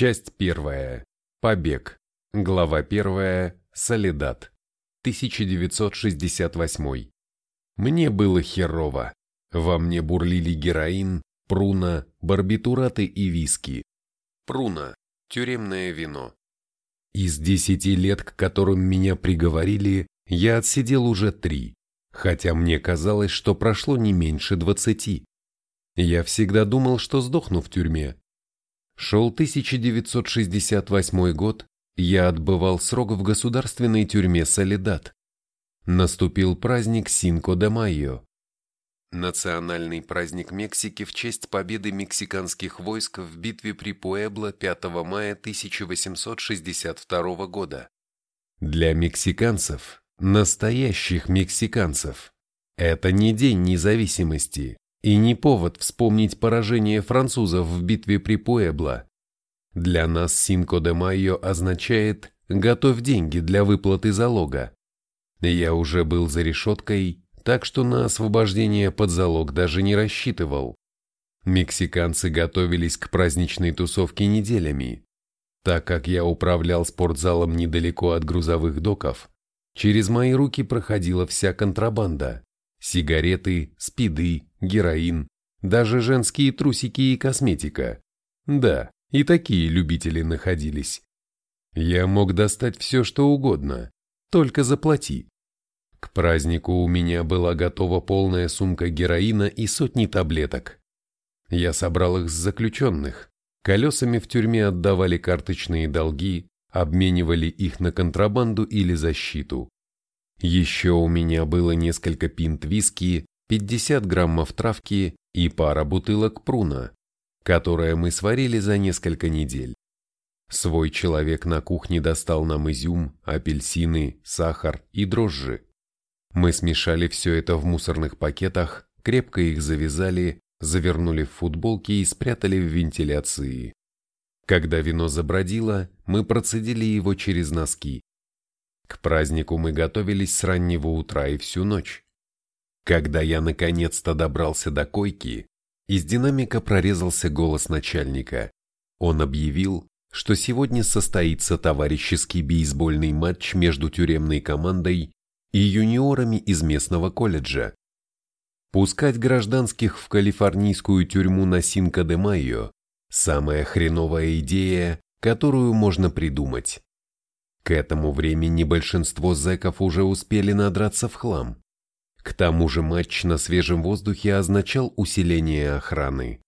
Часть первая. Побег. Глава первая. Солидат. 1968. Мне было херово. Во мне бурлили героин, пруна, барбитураты и виски. Пруна. Тюремное вино. Из десяти лет, к которым меня приговорили, я отсидел уже три, хотя мне казалось, что прошло не меньше двадцати. Я всегда думал, что сдохну в тюрьме. Шел 1968 год, я отбывал срок в государственной тюрьме Солидат. Наступил праздник Синко де Майо. Национальный праздник Мексики в честь победы мексиканских войск в битве при Пуэбло 5 мая 1862 года. Для мексиканцев, настоящих мексиканцев, это не День независимости и не повод вспомнить поражение французов в битве при Пуэбло. Для нас Синко де Майо означает «готовь деньги для выплаты залога». Я уже был за решеткой, так что на освобождение под залог даже не рассчитывал. Мексиканцы готовились к праздничной тусовке неделями. Так как я управлял спортзалом недалеко от грузовых доков, через мои руки проходила вся контрабанда. Сигареты, спиды, героин, даже женские трусики и косметика. Да, и такие любители находились. Я мог достать все, что угодно, только заплати. К празднику у меня была готова полная сумка героина и сотни таблеток. Я собрал их с заключенных. Колесами в тюрьме отдавали карточные долги, обменивали их на контрабанду или защиту. Еще у меня было несколько пинт виски, 50 граммов травки и пара бутылок пруна, которое мы сварили за несколько недель. Свой человек на кухне достал нам изюм, апельсины, сахар и дрожжи. Мы смешали все это в мусорных пакетах, крепко их завязали, завернули в футболки и спрятали в вентиляции. Когда вино забродило, мы процедили его через носки. К празднику мы готовились с раннего утра и всю ночь. Когда я наконец-то добрался до койки, из динамика прорезался голос начальника. Он объявил, что сегодня состоится товарищеский бейсбольный матч между тюремной командой и юниорами из местного колледжа. Пускать гражданских в калифорнийскую тюрьму на Синко-де-Майо – самая хреновая идея, которую можно придумать. К этому времени большинство зэков уже успели надраться в хлам. К тому же матч на свежем воздухе означал усиление охраны.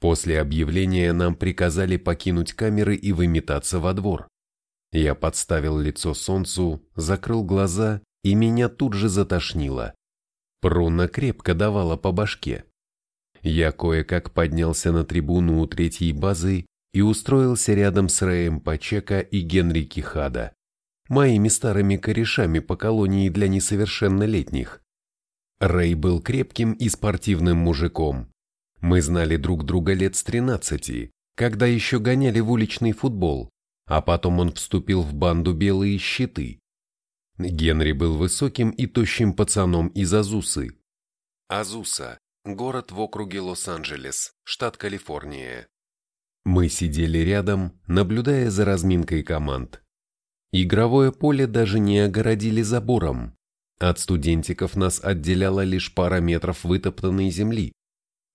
После объявления нам приказали покинуть камеры и выметаться во двор. Я подставил лицо солнцу, закрыл глаза, и меня тут же затошнило. Пруна крепко давала по башке. Я кое-как поднялся на трибуну у третьей базы и устроился рядом с Рэем Пачека и Генри Кихада, моими старыми корешами по колонии для несовершеннолетних. Рэй был крепким и спортивным мужиком. Мы знали друг друга лет с 13, когда еще гоняли в уличный футбол, а потом он вступил в банду «Белые щиты». Генри был высоким и тощим пацаном из Азусы. Азуса – город в округе Лос-Анджелес, штат Калифорния. Мы сидели рядом, наблюдая за разминкой команд. Игровое поле даже не огородили забором, от студентиков нас отделяла лишь пара метров вытоптанной земли.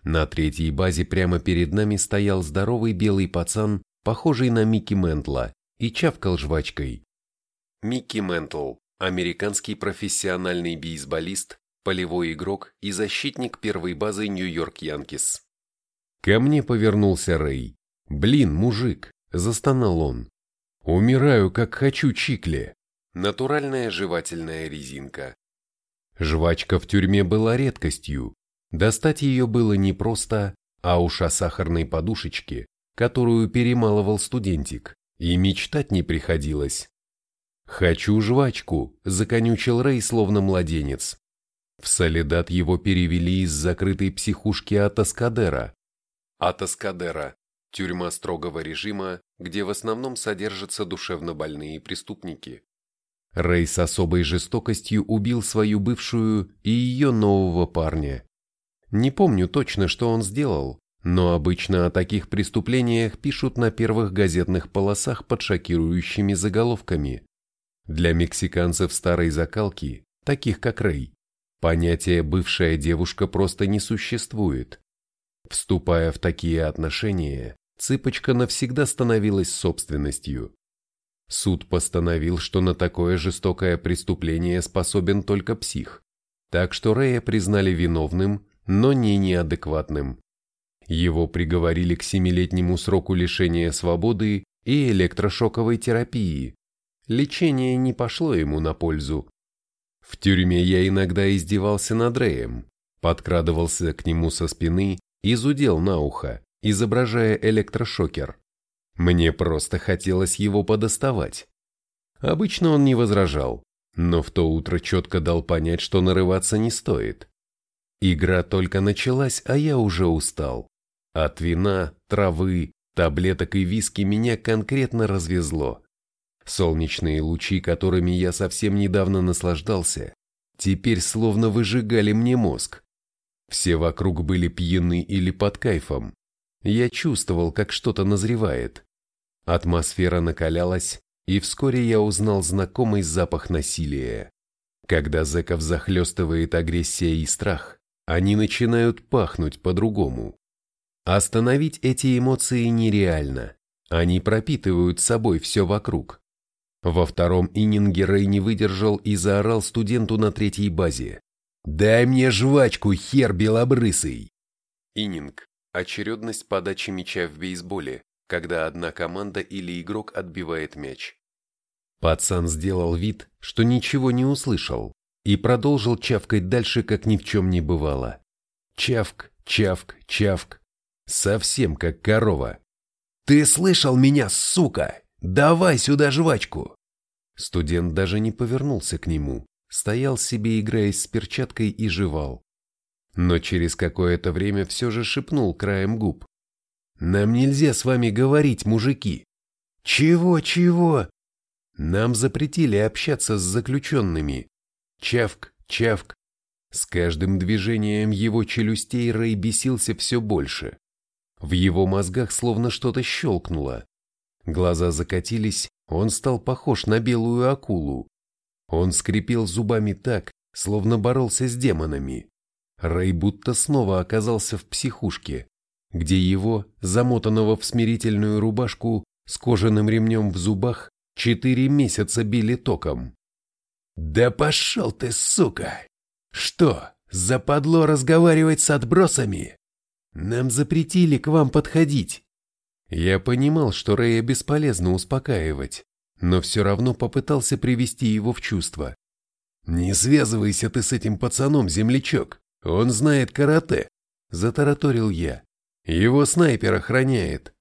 На третьей базе прямо перед нами стоял здоровый белый пацан, похожий на Микки Ментла, и чавкал жвачкой. Микки Ментл – американский профессиональный бейсболист, полевой игрок и защитник первой базы Нью-Йорк Янкис. Ко мне повернулся Рэй. «Блин, мужик!» – застонал он. «Умираю, как хочу чикли!» Натуральная жевательная резинка. Жвачка в тюрьме была редкостью. Достать ее было непросто, а уж о сахарной подушечке, которую перемалывал студентик, и мечтать не приходилось. «Хочу жвачку», – законючил Рэй словно младенец. В Солидат его перевели из закрытой психушки Атаскадера. Атаскадера – тюрьма строгого режима, где в основном содержатся душевнобольные преступники. Рэй с особой жестокостью убил свою бывшую и ее нового парня. Не помню точно, что он сделал, но обычно о таких преступлениях пишут на первых газетных полосах под шокирующими заголовками. Для мексиканцев старой закалки, таких как Рэй, понятие «бывшая девушка» просто не существует. Вступая в такие отношения, цыпочка навсегда становилась собственностью. Суд постановил, что на такое жестокое преступление способен только псих, так что Рэя признали виновным, но не неадекватным. Его приговорили к семилетнему сроку лишения свободы и электрошоковой терапии. Лечение не пошло ему на пользу. В тюрьме я иногда издевался над Рэем, подкрадывался к нему со спины и зудел на ухо, изображая электрошокер. Мне просто хотелось его подоставать. Обычно он не возражал, но в то утро четко дал понять, что нарываться не стоит. Игра только началась, а я уже устал. От вина, травы, таблеток и виски меня конкретно развезло. Солнечные лучи, которыми я совсем недавно наслаждался, теперь словно выжигали мне мозг. Все вокруг были пьяны или под кайфом. Я чувствовал, как что-то назревает. Атмосфера накалялась, и вскоре я узнал знакомый запах насилия. Когда зэков захлестывает агрессия и страх, они начинают пахнуть по-другому. Остановить эти эмоции нереально. Они пропитывают собой все вокруг. Во втором иннинге Рэй не выдержал и заорал студенту на третьей базе. «Дай мне жвачку, хер белобрысый!» Иннинг – очередность подачи мяча в бейсболе, когда одна команда или игрок отбивает мяч. Пацан сделал вид, что ничего не услышал, и продолжил чавкать дальше, как ни в чем не бывало. Чавк, чавк, чавк. Совсем как корова. «Ты слышал меня, сука? Давай сюда жвачку!» Студент даже не повернулся к нему, стоял себе, играясь с перчаткой и жевал. Но через какое-то время все же шепнул краем губ. «Нам нельзя с вами говорить, мужики!» «Чего, чего?» «Нам запретили общаться с заключенными!» Чавк, чавк. С каждым движением его челюстей Рэй бесился все больше. В его мозгах словно что-то щелкнуло. Глаза закатились, он стал похож на белую акулу. Он скрипел зубами так, словно боролся с демонами. Рэй будто снова оказался в психушке, где его, замотанного в смирительную рубашку, с кожаным ремнем в зубах, четыре месяца били током. «Да пошел ты, сука! Что, западло разговаривать с отбросами?» Нам запретили к вам подходить. Я понимал, что Рэя бесполезно успокаивать, но все равно попытался привести его в чувство. «Не связывайся ты с этим пацаном, землячок, он знает карате», – затараторил я. «Его снайпер охраняет».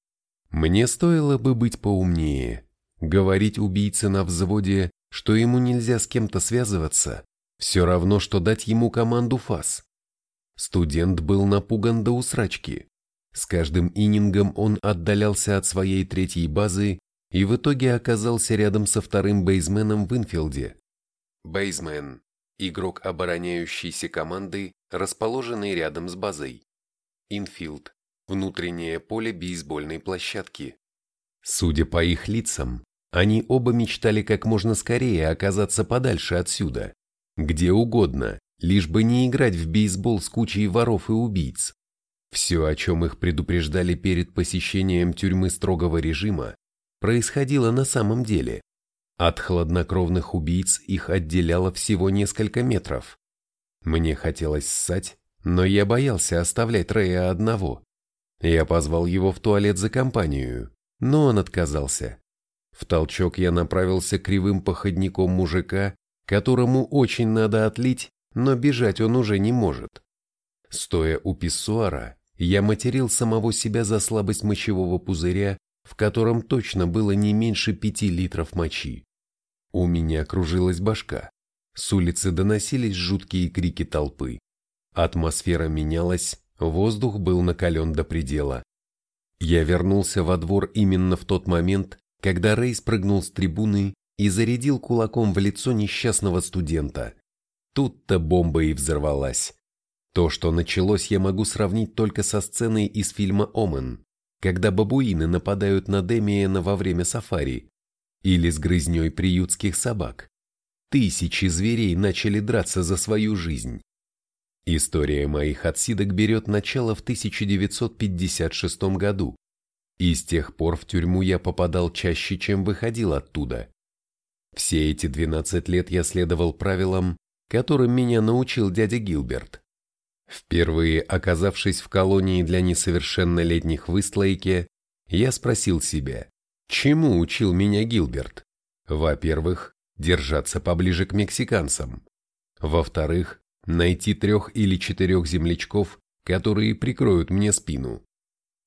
Мне стоило бы быть поумнее. Говорить убийце на взводе, что ему нельзя с кем-то связываться, все равно, что дать ему команду ФАС. Студент был напуган до усрачки. С каждым иннингом он отдалялся от своей третьей базы и в итоге оказался рядом со вторым бейсменом в инфилде. Бейсмен – игрок обороняющейся команды, расположенный рядом с базой. Инфилд – внутреннее поле бейсбольной площадки. Судя по их лицам, они оба мечтали как можно скорее оказаться подальше отсюда, где угодно, лишь бы не играть в бейсбол с кучей воров и убийц. Все, о чем их предупреждали перед посещением тюрьмы строгого режима, происходило на самом деле. От хладнокровных убийц их отделяло всего несколько метров. Мне хотелось ссать, но я боялся оставлять Рэя одного. Я позвал его в туалет за компанию, но он отказался. В толчок я направился кривым походником мужика, которому очень надо отлить, но бежать он уже не может. Стоя у писсуара, я материл самого себя за слабость мочевого пузыря, в котором точно было не меньше пяти литров мочи. У меня кружилась башка. С улицы доносились жуткие крики толпы. Атмосфера менялась, воздух был накален до предела. Я вернулся во двор именно в тот момент, когда Рэй спрыгнул с трибуны и зарядил кулаком в лицо несчастного студента. Тут-то бомба и взорвалась. То, что началось, я могу сравнить только со сценой из фильма «Омен», когда бабуины нападают на Демиена во время сафари, или с грызней приютских собак. Тысячи зверей начали драться за свою жизнь. История моих отсидок берет начало в 1956 году, и с тех пор в тюрьму я попадал чаще, чем выходил оттуда. Все эти 12 лет я следовал правилам, которым меня научил дядя Гилберт. Впервые оказавшись в колонии для несовершеннолетних в Истлейке, я спросил себя, чему учил меня Гилберт? Во-первых, держаться поближе к мексиканцам. Во-вторых, найти трех или четырех землячков, которые прикроют мне спину.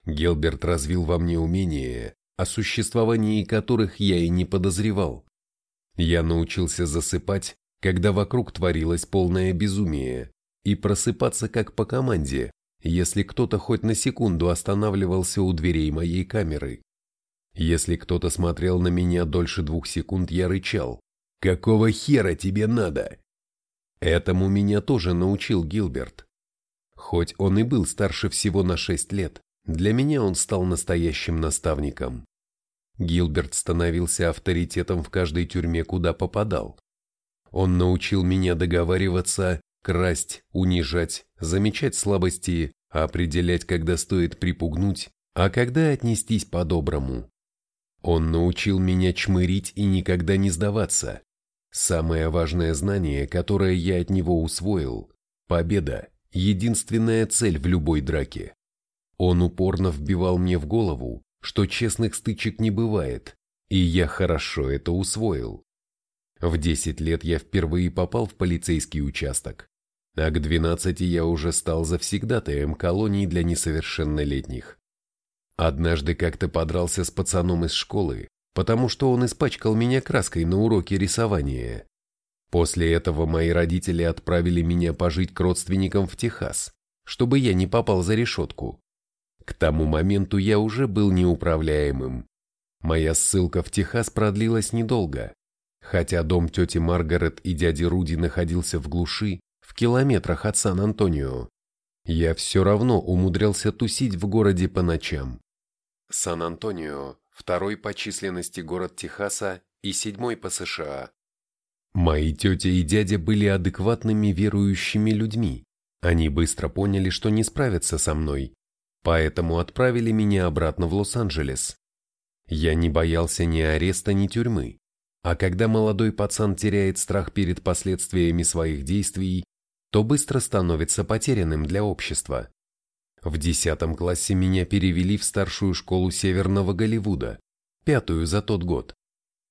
Гилберт развил во мне умения, о существовании которых я и не подозревал. Я научился засыпать, когда вокруг творилось полное безумие, и просыпаться как по команде, если кто-то хоть на секунду останавливался у дверей моей камеры. Если кто-то смотрел на меня дольше двух секунд, я рычал. «Какого хера тебе надо?» Этому меня тоже научил Гилберт. Хоть он и был старше всего на шесть лет, для меня он стал настоящим наставником. Гилберт становился авторитетом в каждой тюрьме, куда попадал. Он научил меня договариваться красть, унижать, замечать слабости, определять, когда стоит припугнуть, а когда отнестись по-доброму. Он научил меня чмырить и никогда не сдаваться. Самое важное знание, которое я от него усвоил – победа – единственная цель в любой драке. Он упорно вбивал мне в голову, что честных стычек не бывает, и я хорошо это усвоил. В 10 лет я впервые попал в полицейский участок а к 12 я уже стал завсегдатаем колонии для несовершеннолетних. Однажды как-то подрался с пацаном из школы, потому что он испачкал меня краской на уроке рисования. После этого мои родители отправили меня пожить к родственникам в Техас, чтобы я не попал за решетку. К тому моменту я уже был неуправляемым. Моя ссылка в Техас продлилась недолго. Хотя дом тети Маргарет и дяди Руди находился в глуши, в километрах от Сан-Антонио, я все равно умудрялся тусить в городе по ночам. Сан-Антонио – второй по численности город Техаса и седьмой по США. Мои тетя и дядя были адекватными верующими людьми. Они быстро поняли, что не справятся со мной, поэтому отправили меня обратно в Лос-Анджелес. Я не боялся ни ареста, ни тюрьмы. А когда молодой пацан теряет страх перед последствиями своих действий, то быстро становится потерянным для общества. В десятом классе меня перевели в старшую школу Северного Голливуда, пятую за тот год.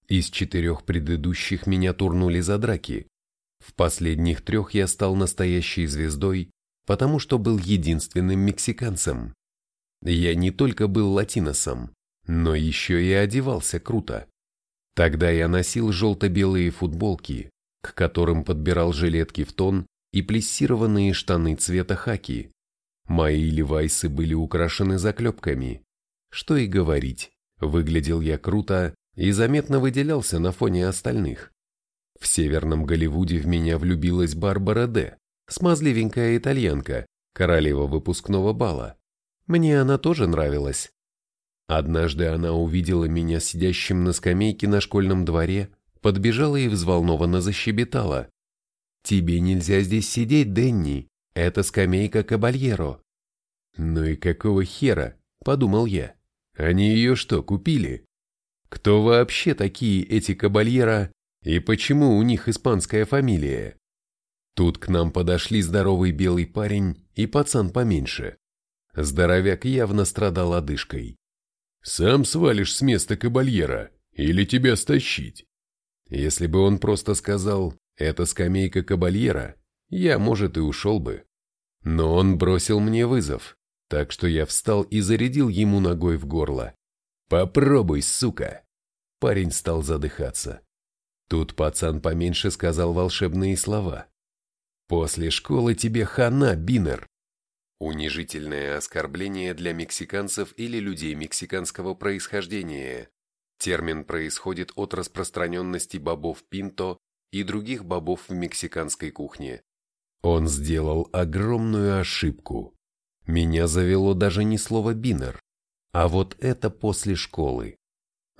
Из четырех предыдущих меня турнули за драки. В последних трех я стал настоящей звездой, потому что был единственным мексиканцем. Я не только был латиносом, но еще и одевался круто. Тогда я носил желто-белые футболки, к которым подбирал жилетки в тон и плессированные штаны цвета хаки. Мои левайсы были украшены заклепками. Что и говорить, выглядел я круто и заметно выделялся на фоне остальных. В северном Голливуде в меня влюбилась Барбара Д., смазливенькая итальянка, королева выпускного бала. Мне она тоже нравилась. Однажды она увидела меня сидящим на скамейке на школьном дворе, подбежала и взволнованно защебетала. «Тебе нельзя здесь сидеть, Денни, это скамейка Кабальеро». «Ну и какого хера?» – подумал я. «Они ее что, купили? Кто вообще такие эти Кабальеро и почему у них испанская фамилия?» Тут к нам подошли здоровый белый парень и пацан поменьше. Здоровяк явно страдал одышкой. «Сам свалишь с места кабальера или тебя стащить?» Если бы он просто сказал это скамейка кабальера, я, может, и ушел бы. Но он бросил мне вызов, так что я встал и зарядил ему ногой в горло. «Попробуй, сука!» Парень стал задыхаться. Тут пацан поменьше сказал волшебные слова. «После школы тебе хана, Бинер!» Унижительное оскорбление для мексиканцев или людей мексиканского происхождения. Термин происходит от распространенности бобов пинто и других бобов в мексиканской кухне. Он сделал огромную ошибку. Меня завело даже не слово «бинер», а вот это после школы.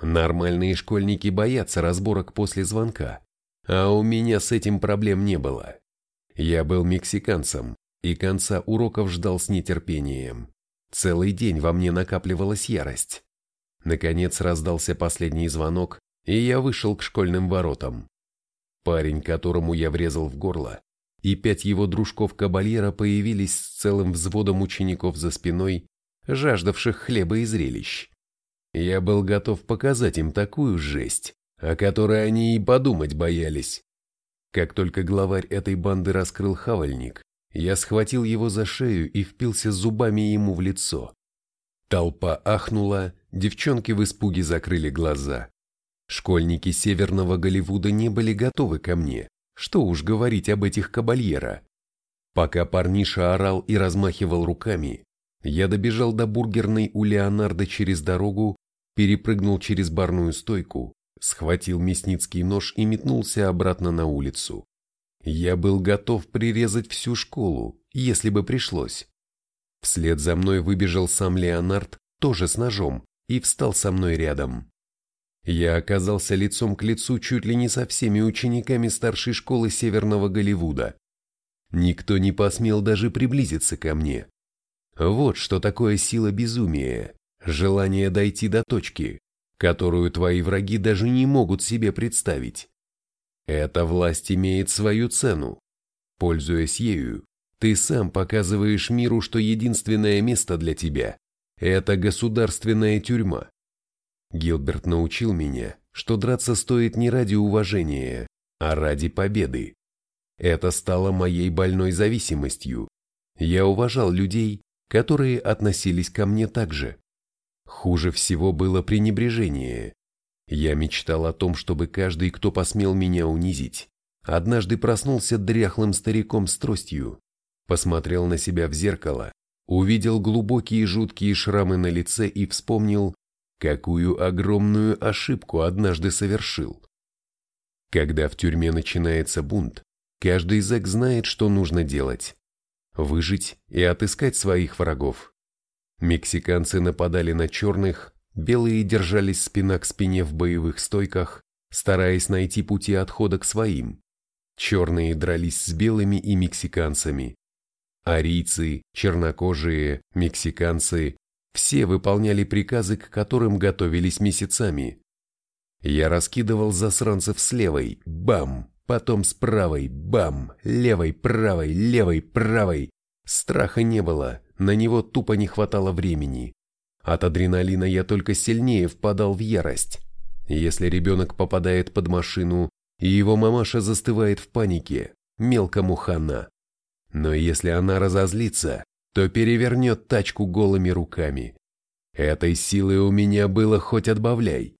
Нормальные школьники боятся разборок после звонка, а у меня с этим проблем не было. Я был мексиканцем, и конца уроков ждал с нетерпением. Целый день во мне накапливалась ярость. Наконец раздался последний звонок, и я вышел к школьным воротам. Парень, которому я врезал в горло, и пять его дружков-кабальера появились с целым взводом учеников за спиной, жаждавших хлеба и зрелищ. Я был готов показать им такую жесть, о которой они и подумать боялись. Как только главарь этой банды раскрыл хавальник, я схватил его за шею и впился зубами ему в лицо. Толпа ахнула, девчонки в испуге закрыли глаза. Школьники северного Голливуда не были готовы ко мне, что уж говорить об этих кабальера. Пока парниша орал и размахивал руками, я добежал до бургерной у Леонардо через дорогу, перепрыгнул через барную стойку, схватил мясницкий нож и метнулся обратно на улицу. Я был готов прирезать всю школу, если бы пришлось. Вслед за мной выбежал сам Леонард, тоже с ножом, и встал со мной рядом. Я оказался лицом к лицу чуть ли не со всеми учениками старшей школы Северного Голливуда. Никто не посмел даже приблизиться ко мне. Вот что такое сила безумия, желание дойти до точки, которую твои враги даже не могут себе представить. Эта власть имеет свою цену. Пользуясь ею, ты сам показываешь миру, что единственное место для тебя – это государственная тюрьма. Гилберт научил меня, что драться стоит не ради уважения, а ради победы. Это стало моей больной зависимостью. Я уважал людей, которые относились ко мне так же. Хуже всего было пренебрежение. Я мечтал о том, чтобы каждый, кто посмел меня унизить, однажды проснулся дряхлым стариком с тростью, посмотрел на себя в зеркало, увидел глубокие жуткие шрамы на лице и вспомнил, какую огромную ошибку однажды совершил. Когда в тюрьме начинается бунт, каждый зэк знает, что нужно делать. Выжить и отыскать своих врагов. Мексиканцы нападали на черных, Белые держались спина к спине в боевых стойках, стараясь найти пути отхода к своим. Черные дрались с белыми и мексиканцами. Арийцы, чернокожие, мексиканцы – все выполняли приказы, к которым готовились месяцами. Я раскидывал засранцев с левой – бам, потом с правой – бам, левой, правой, левой, правой. Страха не было, на него тупо не хватало времени. От адреналина я только сильнее впадал в ярость. Если ребенок попадает под машину, и его мамаша застывает в панике, мелкому хана. Но если она разозлится, то перевернет тачку голыми руками. Этой силы у меня было хоть отбавляй.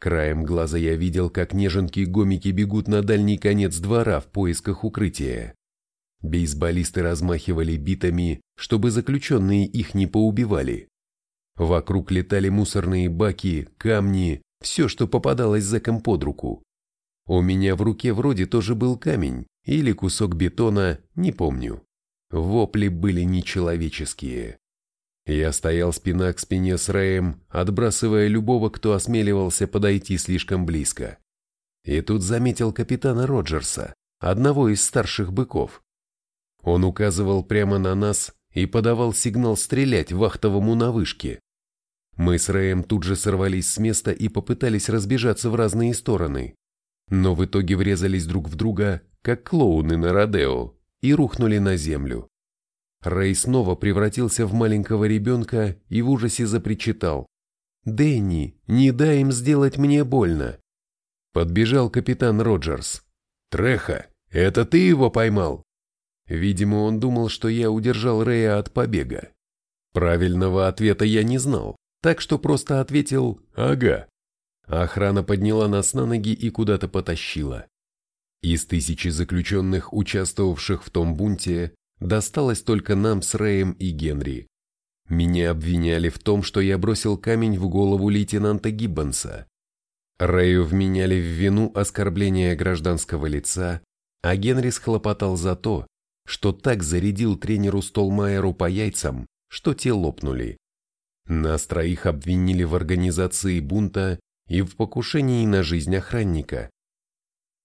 Краем глаза я видел, как неженки-гомики бегут на дальний конец двора в поисках укрытия. Бейсболисты размахивали битами, чтобы заключенные их не поубивали. Вокруг летали мусорные баки, камни, все, что попадалось зэком под руку. У меня в руке вроде тоже был камень или кусок бетона, не помню. Вопли были нечеловеческие. Я стоял спина к спине с Рэем, отбрасывая любого, кто осмеливался подойти слишком близко. И тут заметил капитана Роджерса, одного из старших быков. Он указывал прямо на нас и подавал сигнал стрелять вахтовому на вышке. Мы с Рэем тут же сорвались с места и попытались разбежаться в разные стороны, но в итоге врезались друг в друга, как клоуны на Родео, и рухнули на землю. Рэй снова превратился в маленького ребенка и в ужасе запричитал. «Дэнни, не дай им сделать мне больно!» Подбежал капитан Роджерс. «Треха, это ты его поймал?» Видимо, он думал, что я удержал Рэя от побега. Правильного ответа я не знал, так что просто ответил «Ага». Охрана подняла нас на ноги и куда-то потащила. Из тысячи заключенных, участвовавших в том бунте, досталось только нам с Рэем и Генри. Меня обвиняли в том, что я бросил камень в голову лейтенанта Гиббонса. Рэю вменяли в вину оскорбления гражданского лица, а Генри схлопотал за то, что так зарядил тренеру Столмайеру по яйцам, что те лопнули. Нас троих обвинили в организации бунта и в покушении на жизнь охранника.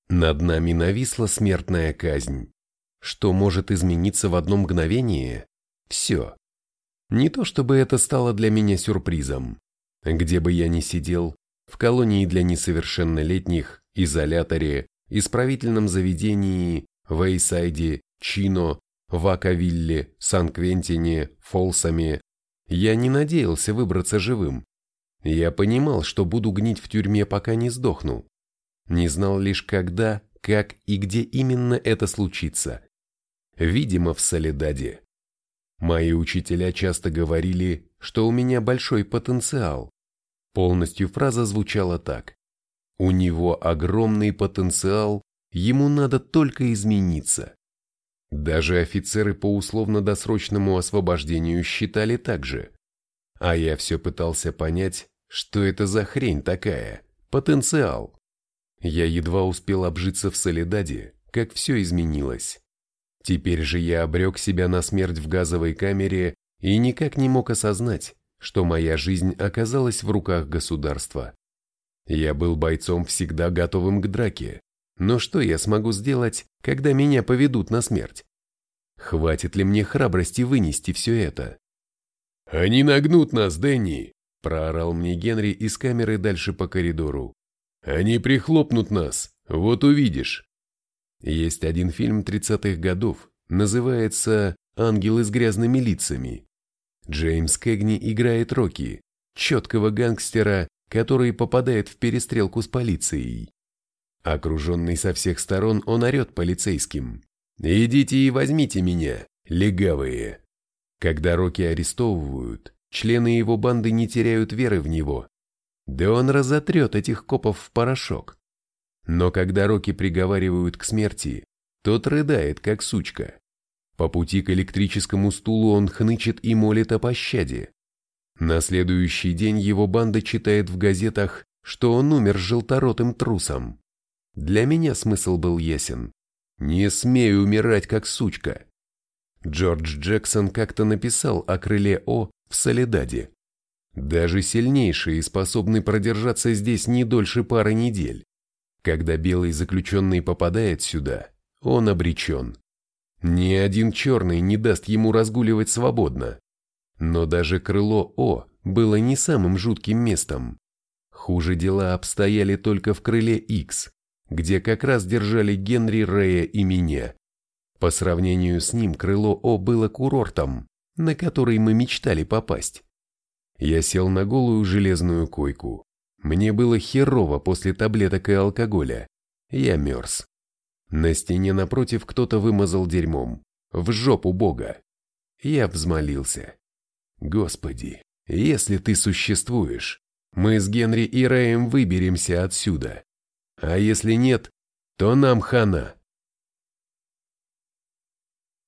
Над нами нависла смертная казнь. Что может измениться в одно мгновение? Все. Не то чтобы это стало для меня сюрпризом. Где бы я ни сидел, в колонии для несовершеннолетних, изоляторе, исправительном заведении, в Эйсайде, Чино, Вакавилле, Сан-Квентине, Фолсами, я не надеялся выбраться живым. Я понимал, что буду гнить в тюрьме, пока не сдохну. Не знал лишь когда, как и где именно это случится. Видимо, в Солидаде. Мои учителя часто говорили, что у меня большой потенциал. Полностью фраза звучала так. У него огромный потенциал, ему надо только измениться. Даже офицеры по условно-досрочному освобождению считали так же. А я все пытался понять, что это за хрень такая, потенциал. Я едва успел обжиться в Солидаде, как все изменилось. Теперь же я обрек себя на смерть в газовой камере и никак не мог осознать, что моя жизнь оказалась в руках государства. Я был бойцом всегда готовым к драке, но что я смогу сделать, когда меня поведут на смерть? Хватит ли мне храбрости вынести все это? «Они нагнут нас, Дэнни!» – проорал мне Генри из камеры дальше по коридору. «Они прихлопнут нас, вот увидишь!» Есть один фильм 30-х годов, называется «Ангелы с грязными лицами». Джеймс Кэгни играет Рокки, четкого гангстера, который попадает в перестрелку с полицией. Окруженный со всех сторон, он орет полицейским. «Идите и возьмите меня, легавые!» Когда Рокки арестовывают, члены его банды не теряют веры в него. Да он разотрет этих копов в порошок. Но когда Рокки приговаривают к смерти, тот рыдает, как сучка. По пути к электрическому стулу он хнычет и молит о пощаде. На следующий день его банда читает в газетах, что он умер желторотым трусом. Для меня смысл был ясен. Не смей умирать, как сучка. Джордж Джексон как-то написал о крыле О в Солидаде. Даже сильнейшие способны продержаться здесь не дольше пары недель. Когда белый заключенный попадает сюда, он обречен. Ни один черный не даст ему разгуливать свободно. Но даже крыло О было не самым жутким местом. Хуже дела обстояли только в крыле X, где как раз держали Генри Рэя и меня. По сравнению с ним крыло О было курортом, на который мы мечтали попасть. Я сел на голую железную койку. Мне было херово после таблеток и алкоголя. Я мерз. На стене напротив кто-то вымазал дерьмом. В жопу Бога. Я взмолился. Господи, если ты существуешь, мы с Генри и Рэем выберемся отсюда. А если нет, то нам хана.